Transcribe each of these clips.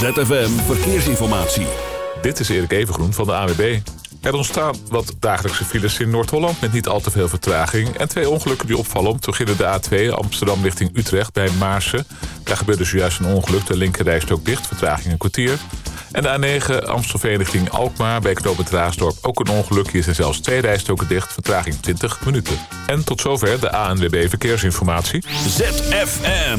ZFM Verkeersinformatie. Dit is Erik Evengroen van de AWB. Er ontstaan wat dagelijkse files in Noord-Holland met niet al te veel vertraging. En twee ongelukken die opvallen. Om te beginnen de A2 Amsterdam richting Utrecht bij Maarsen. Daar gebeurde zojuist een ongeluk. De linkerrijstrook dicht, vertraging een kwartier. En de A9 Amstelveen richting Alkmaar bij Knoopend Raasdorp ook een ongeluk. Hier zijn zelfs twee rijstroken dicht, vertraging 20 minuten. En tot zover de ANWB Verkeersinformatie. ZFM.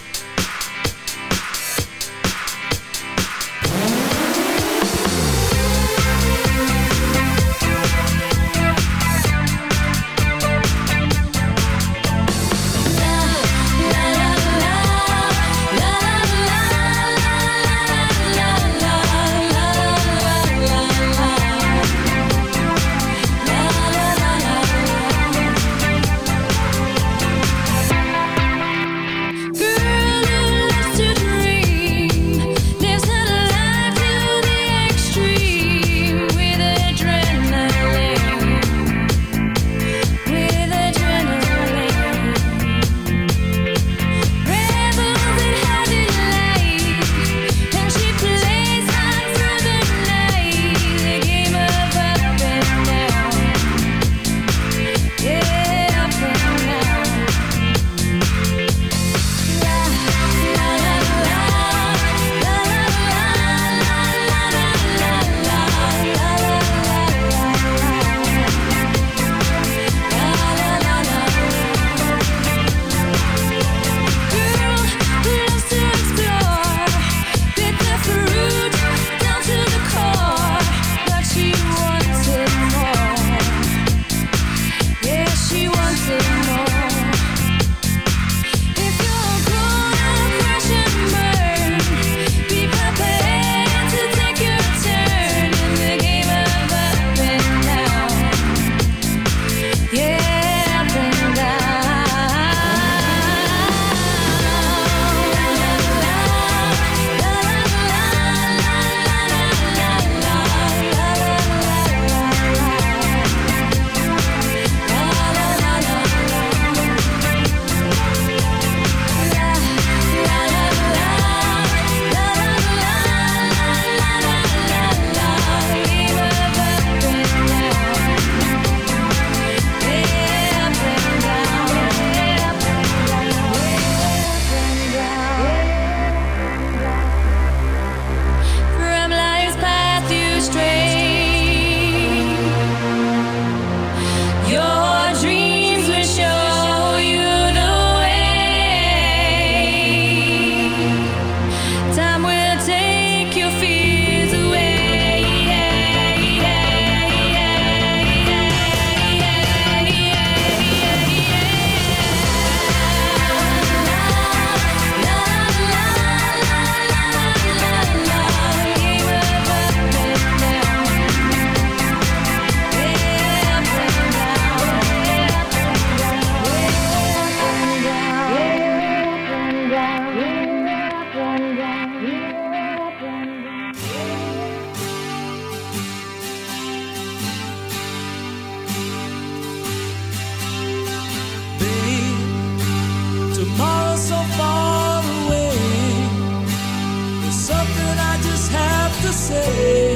say.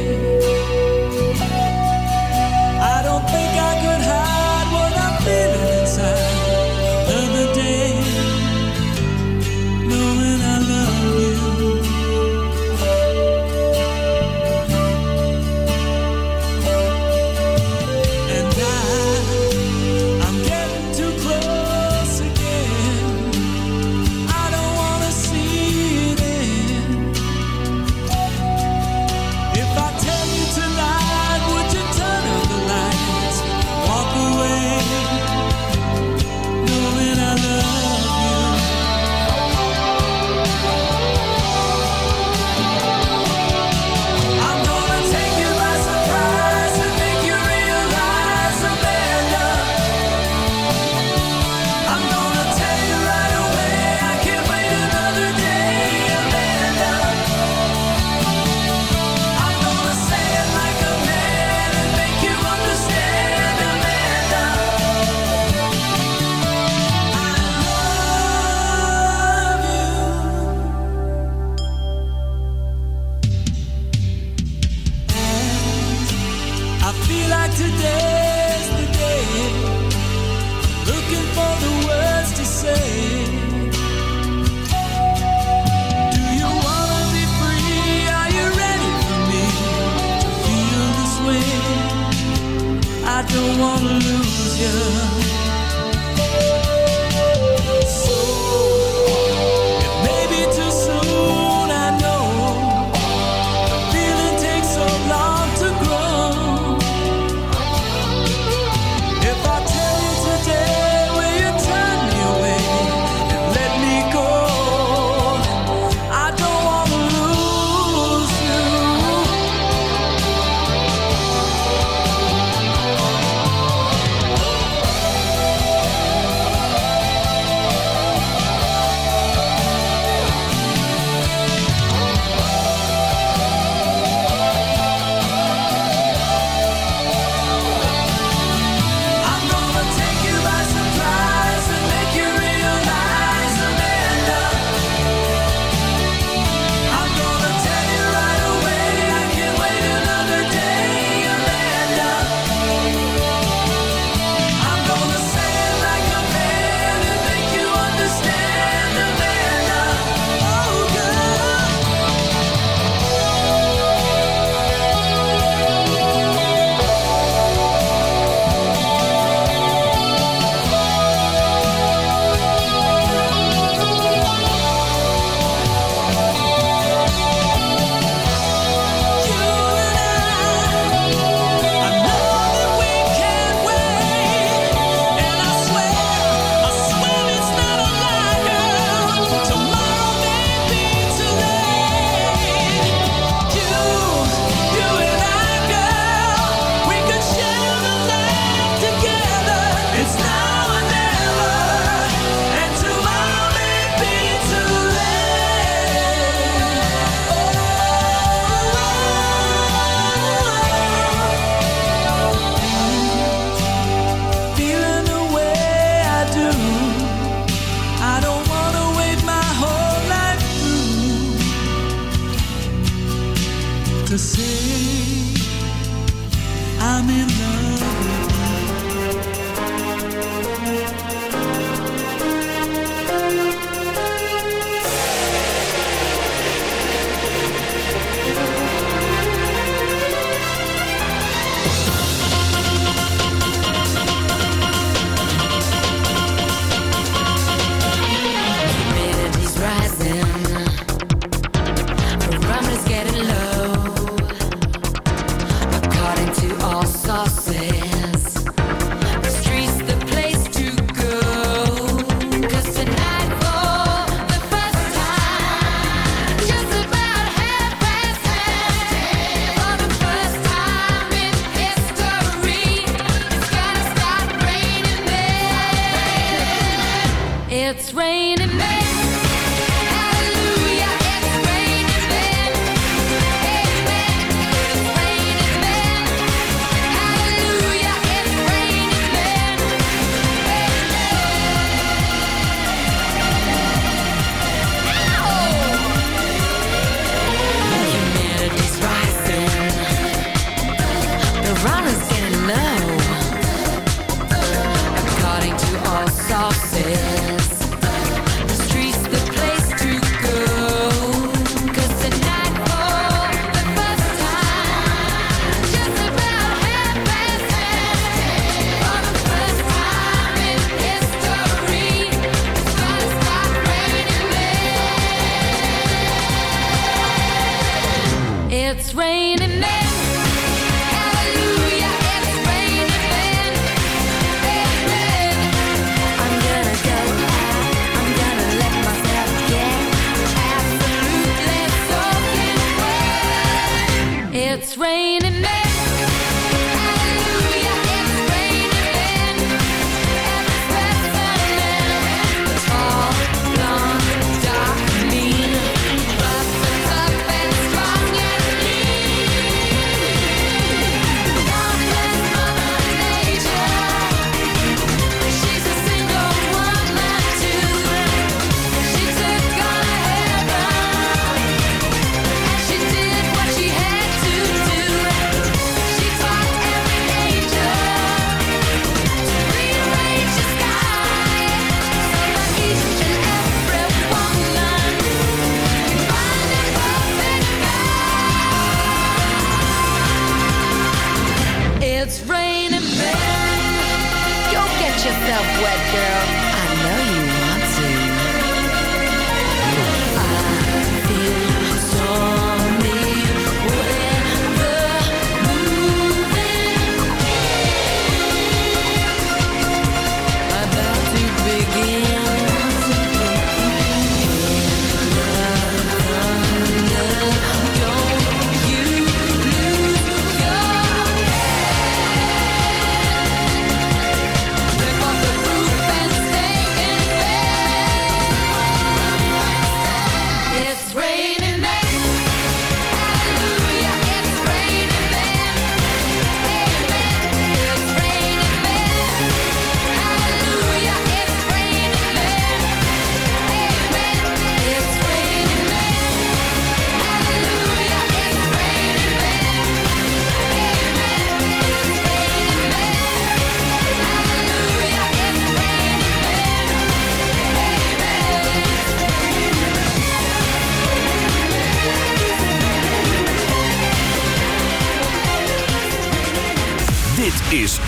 raining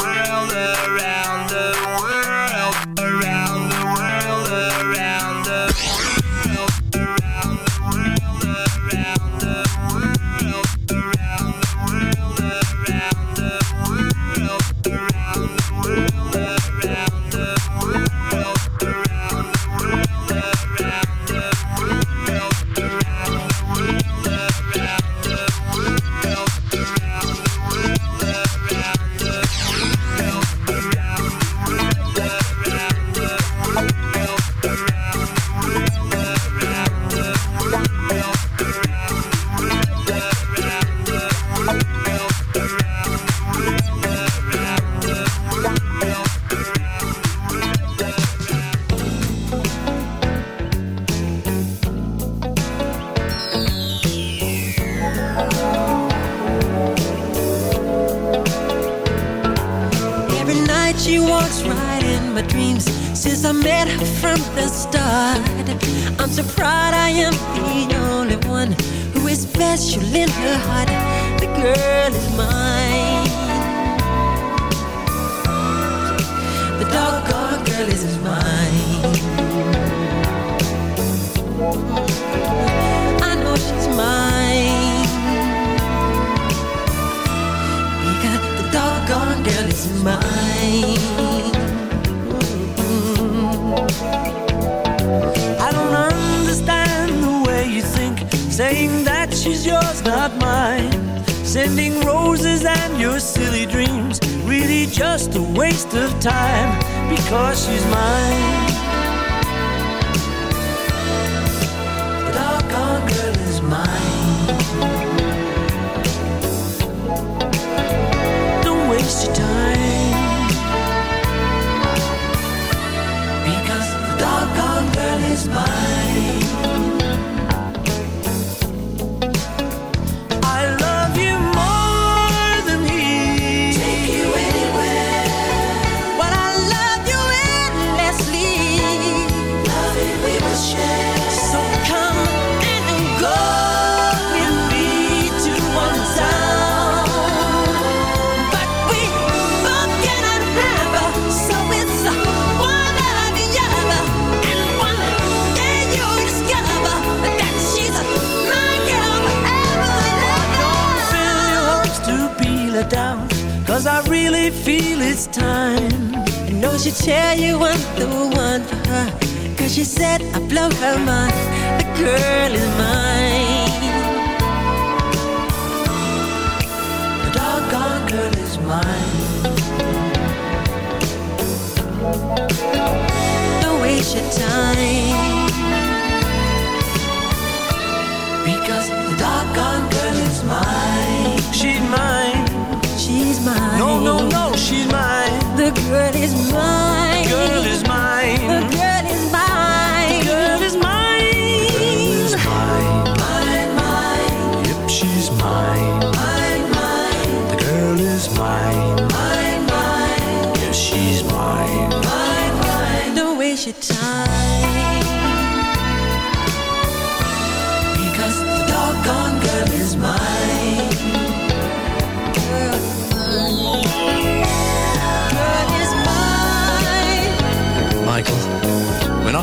roll around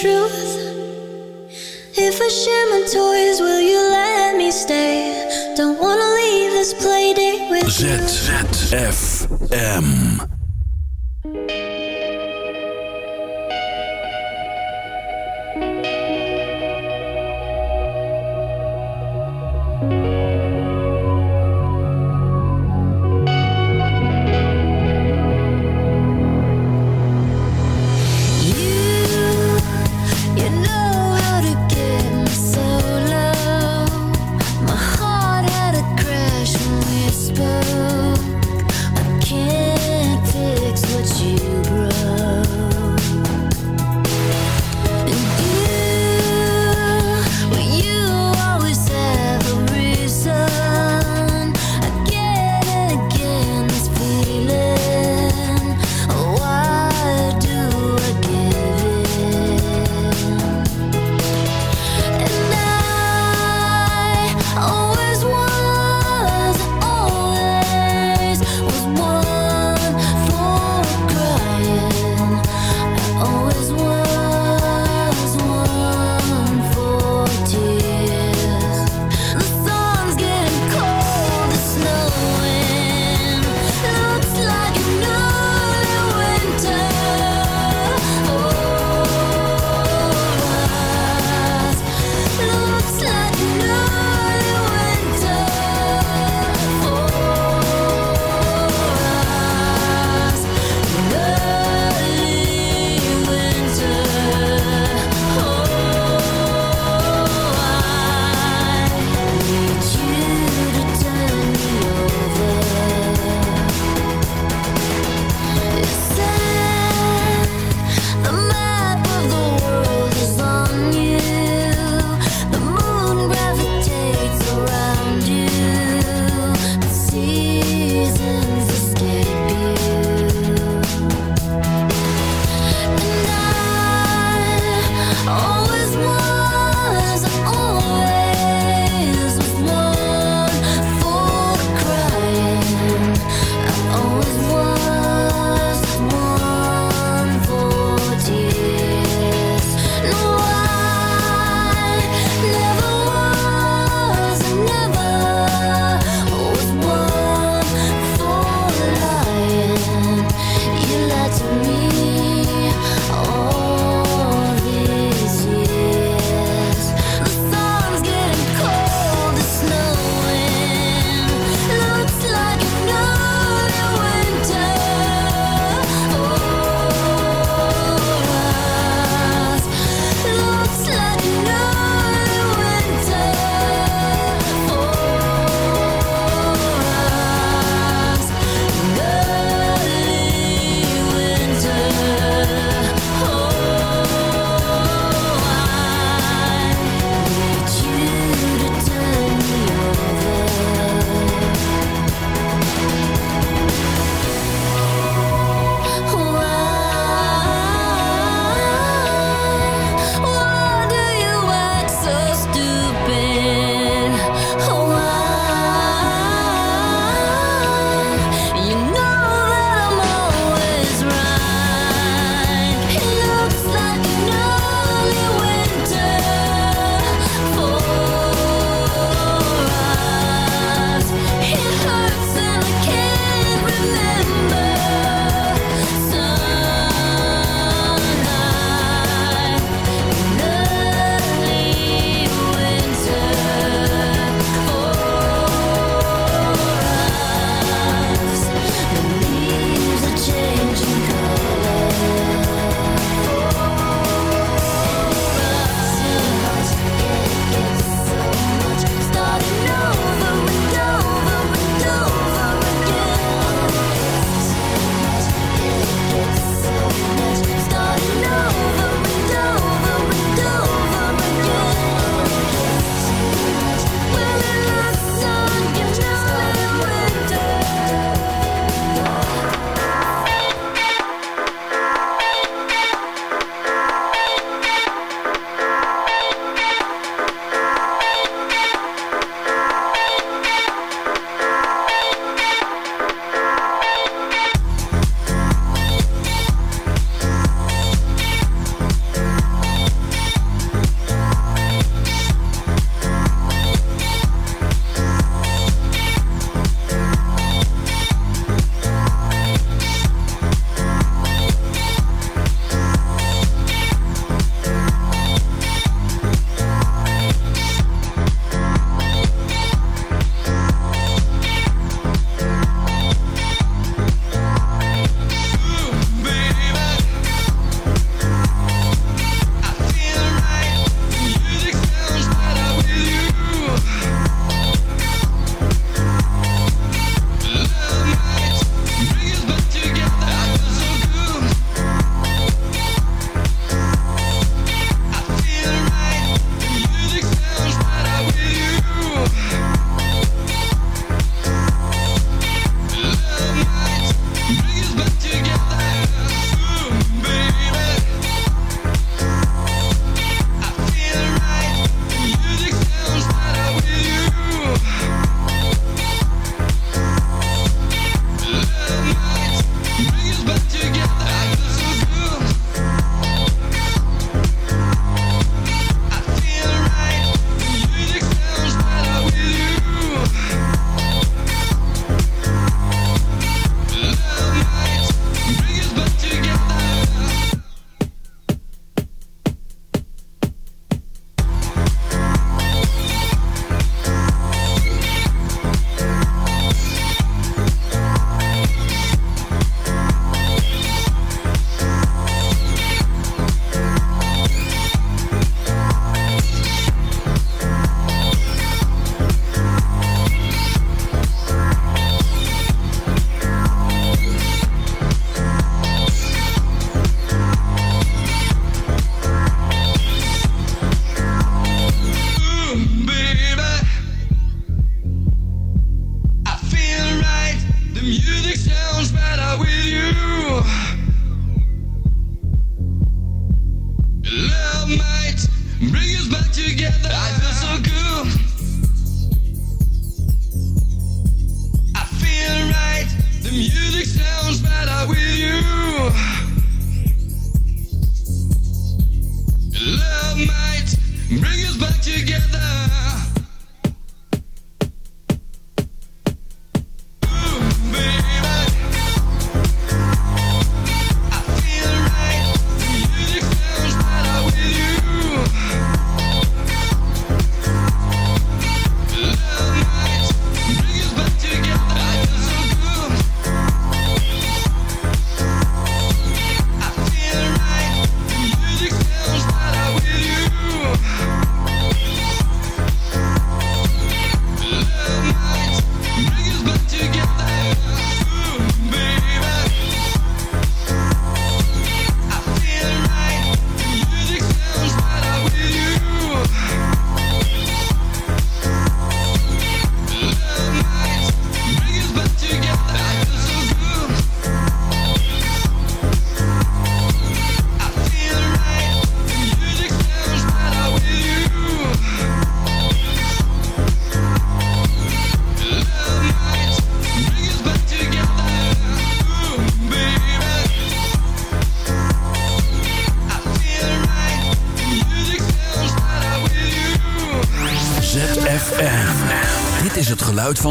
truth? If I share my toys, will you let me stay? Don't wanna leave this play playdate with ZZFM.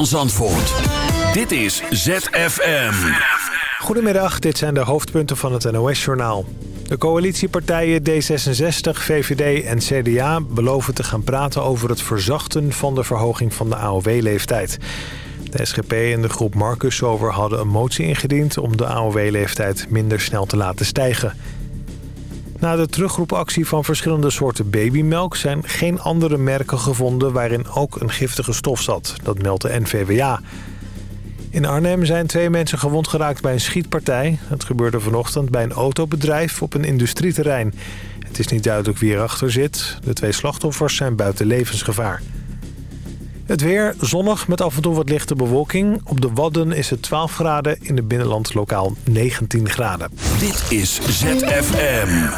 Zandvoort. Dit is ZFM. Goedemiddag, dit zijn de hoofdpunten van het NOS-journaal. De coalitiepartijen D66, VVD en CDA beloven te gaan praten over het verzachten van de verhoging van de AOW-leeftijd. De SGP en de groep Marcus over hadden een motie ingediend om de AOW-leeftijd minder snel te laten stijgen. Na de terugroepactie van verschillende soorten babymelk... zijn geen andere merken gevonden waarin ook een giftige stof zat. Dat meldt de NVWA. In Arnhem zijn twee mensen gewond geraakt bij een schietpartij. Het gebeurde vanochtend bij een autobedrijf op een industrieterrein. Het is niet duidelijk wie erachter zit. De twee slachtoffers zijn buiten levensgevaar. Het weer zonnig met af en toe wat lichte bewolking. Op de Wadden is het 12 graden, in het binnenland lokaal 19 graden. Dit is ZFM.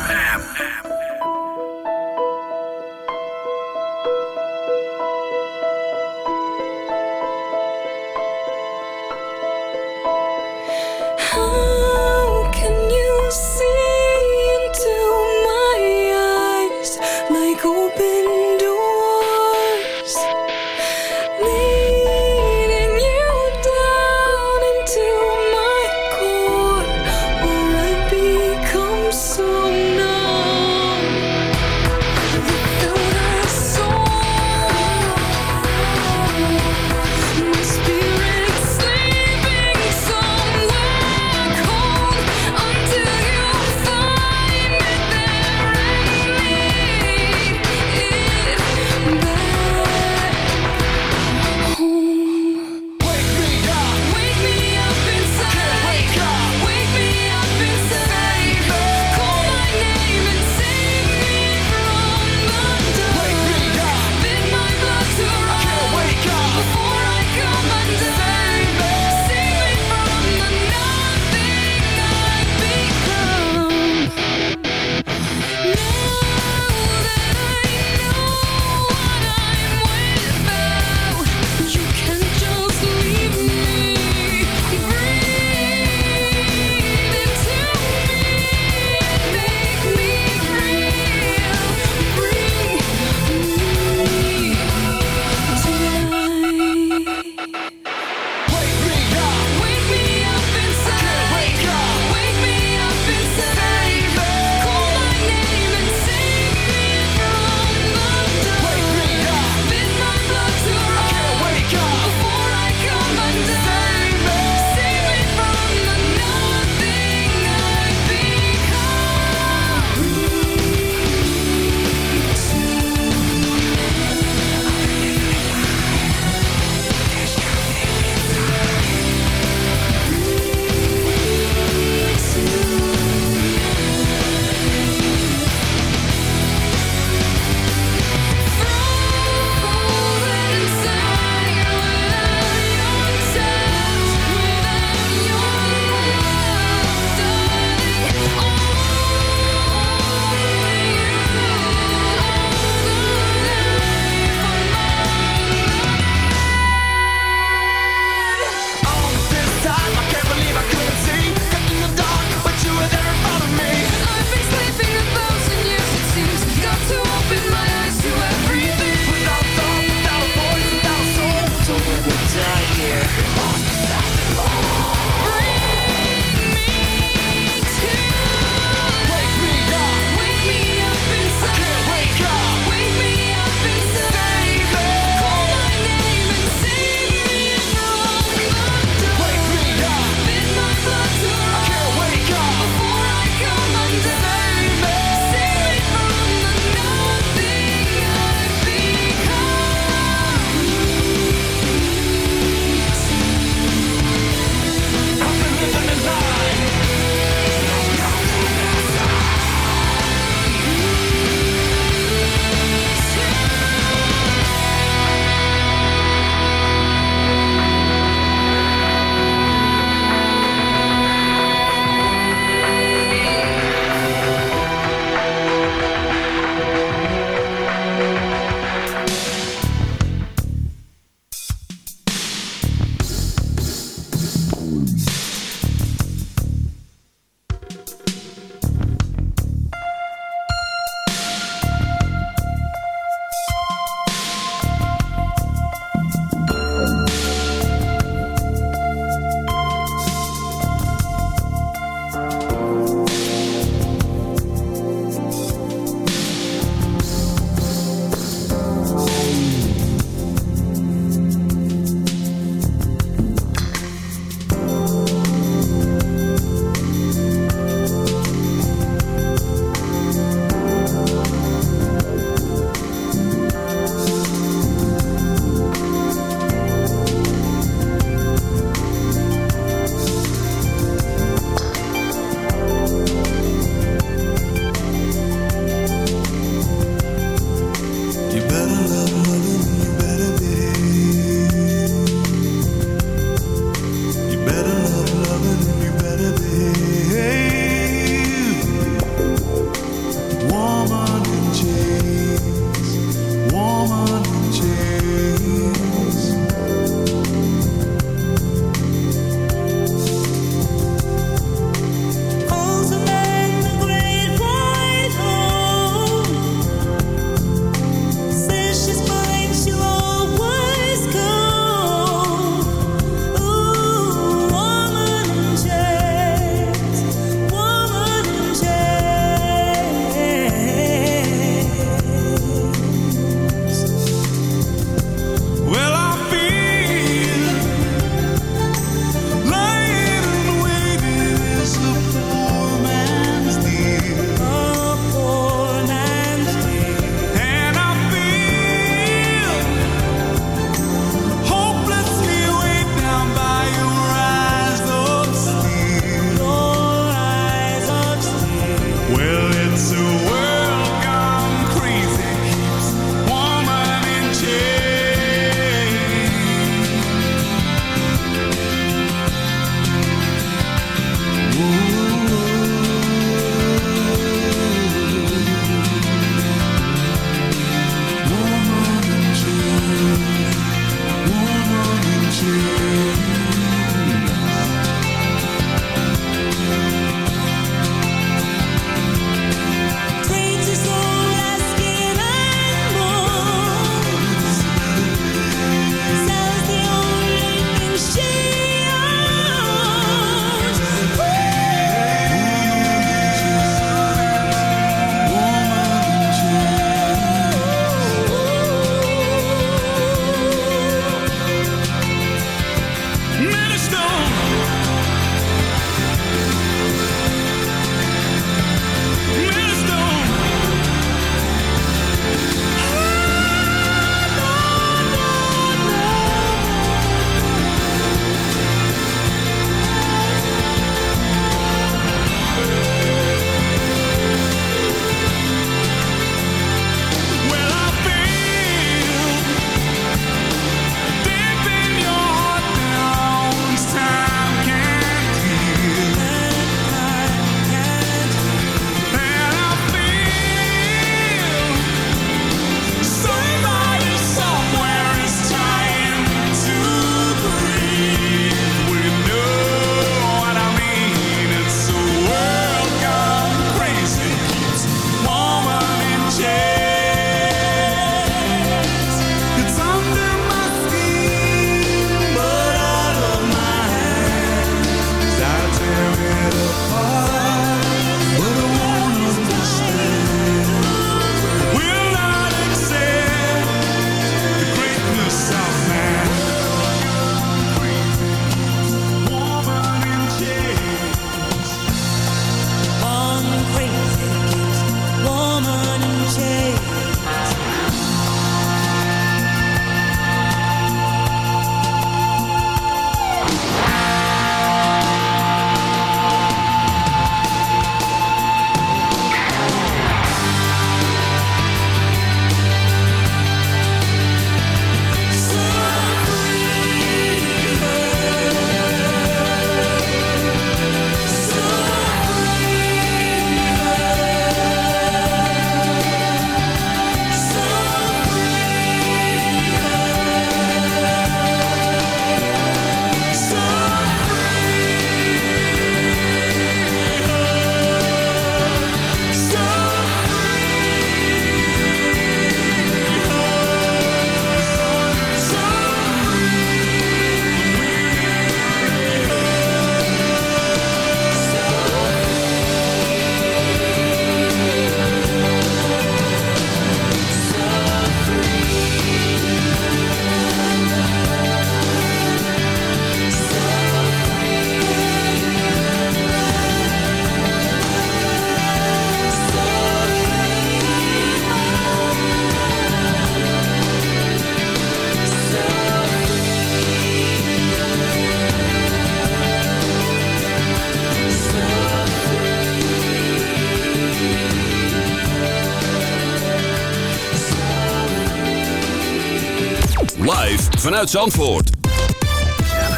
Uit Zandvoort.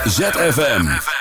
ZFM.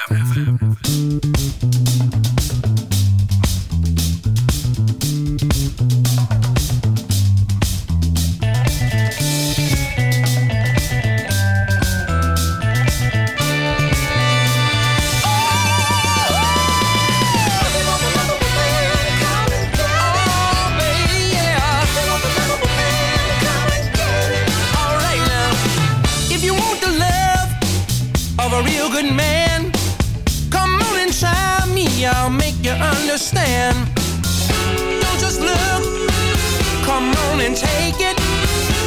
understand. No, just look. Come on and take it.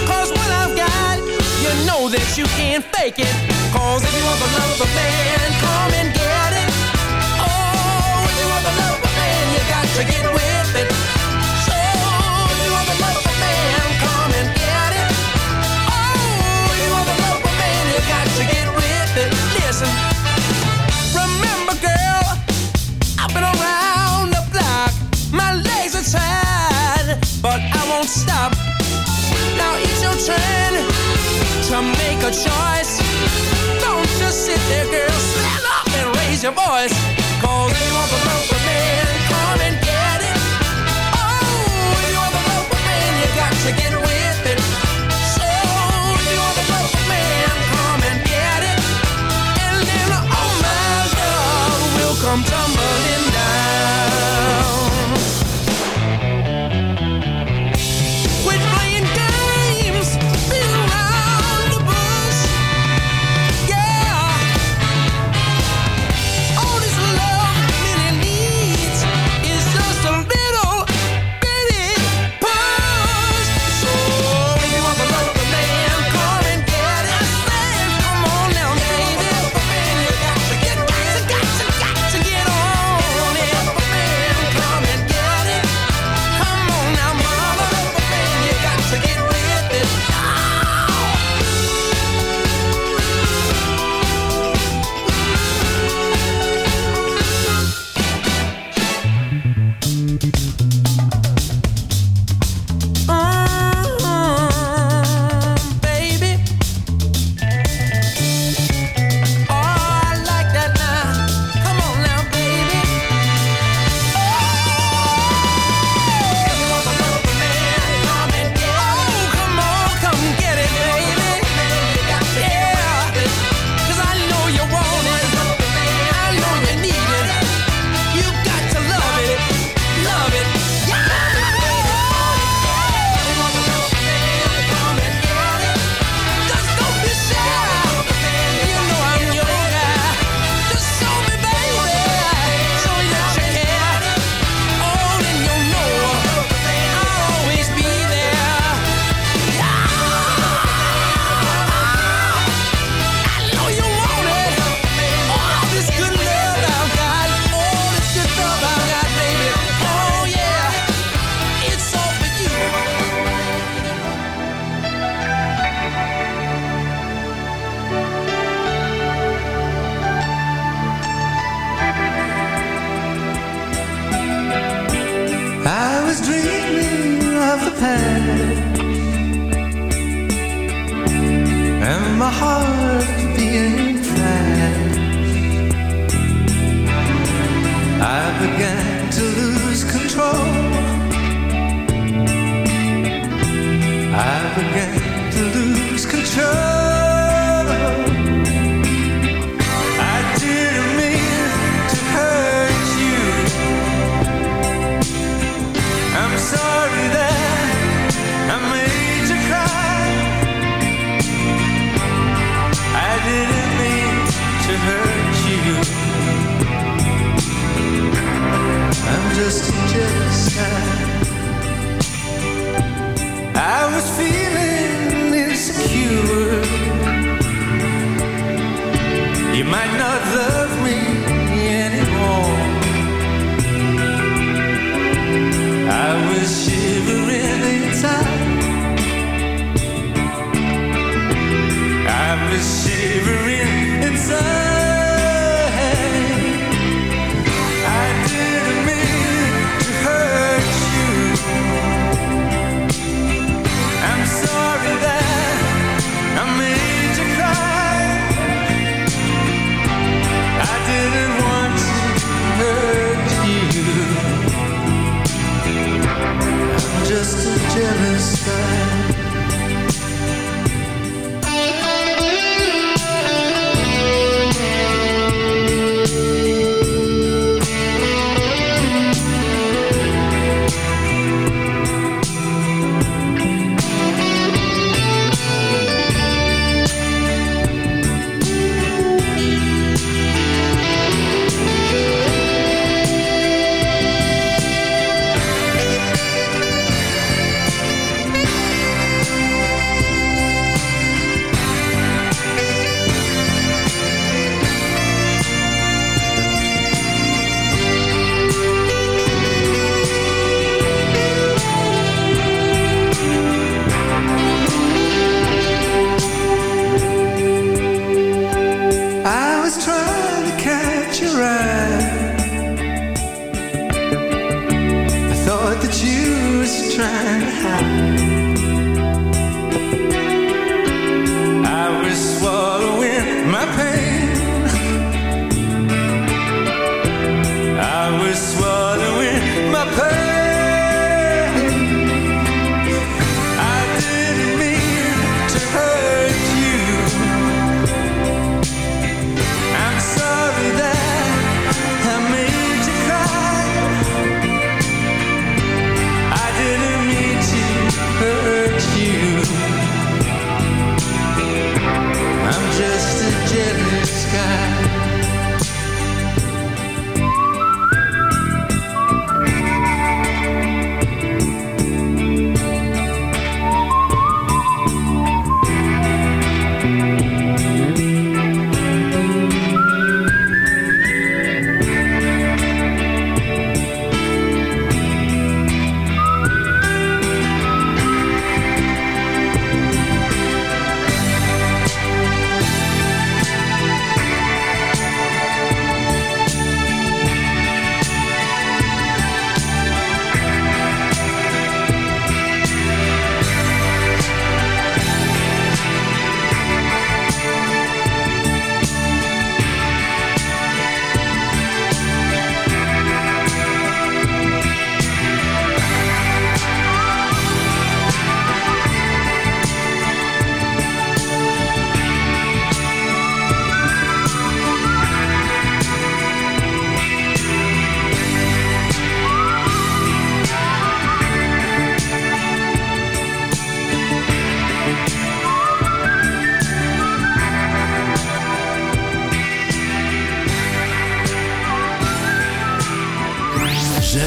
Cause what I've got, you know that you can't fake it. Cause if you want the love of a man, come and get it. Oh, if you want the love of a man, you got to get with it. trying to make a choice. Don't just sit there, girl. Stand up and raise your voice. Cause they want the just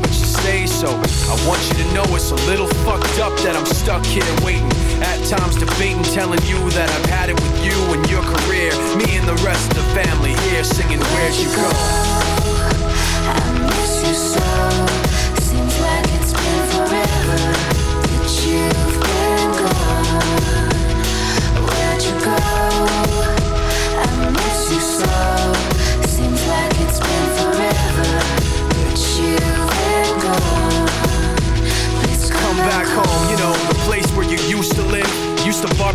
Much to say So I want you to know it's a little fucked up that I'm stuck here waiting At times debating telling you that I've had it with you and your career Me and the rest of the family here singing Where'd you go? I miss you so.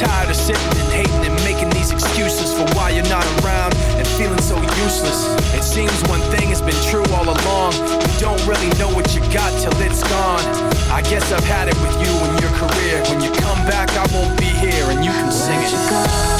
Tired of sitting and hating and making these excuses for why you're not around and feeling so useless. It seems one thing has been true all along. You don't really know what you got till it's gone. I guess I've had it with you and your career. When you come back, I won't be here and you can sing it. I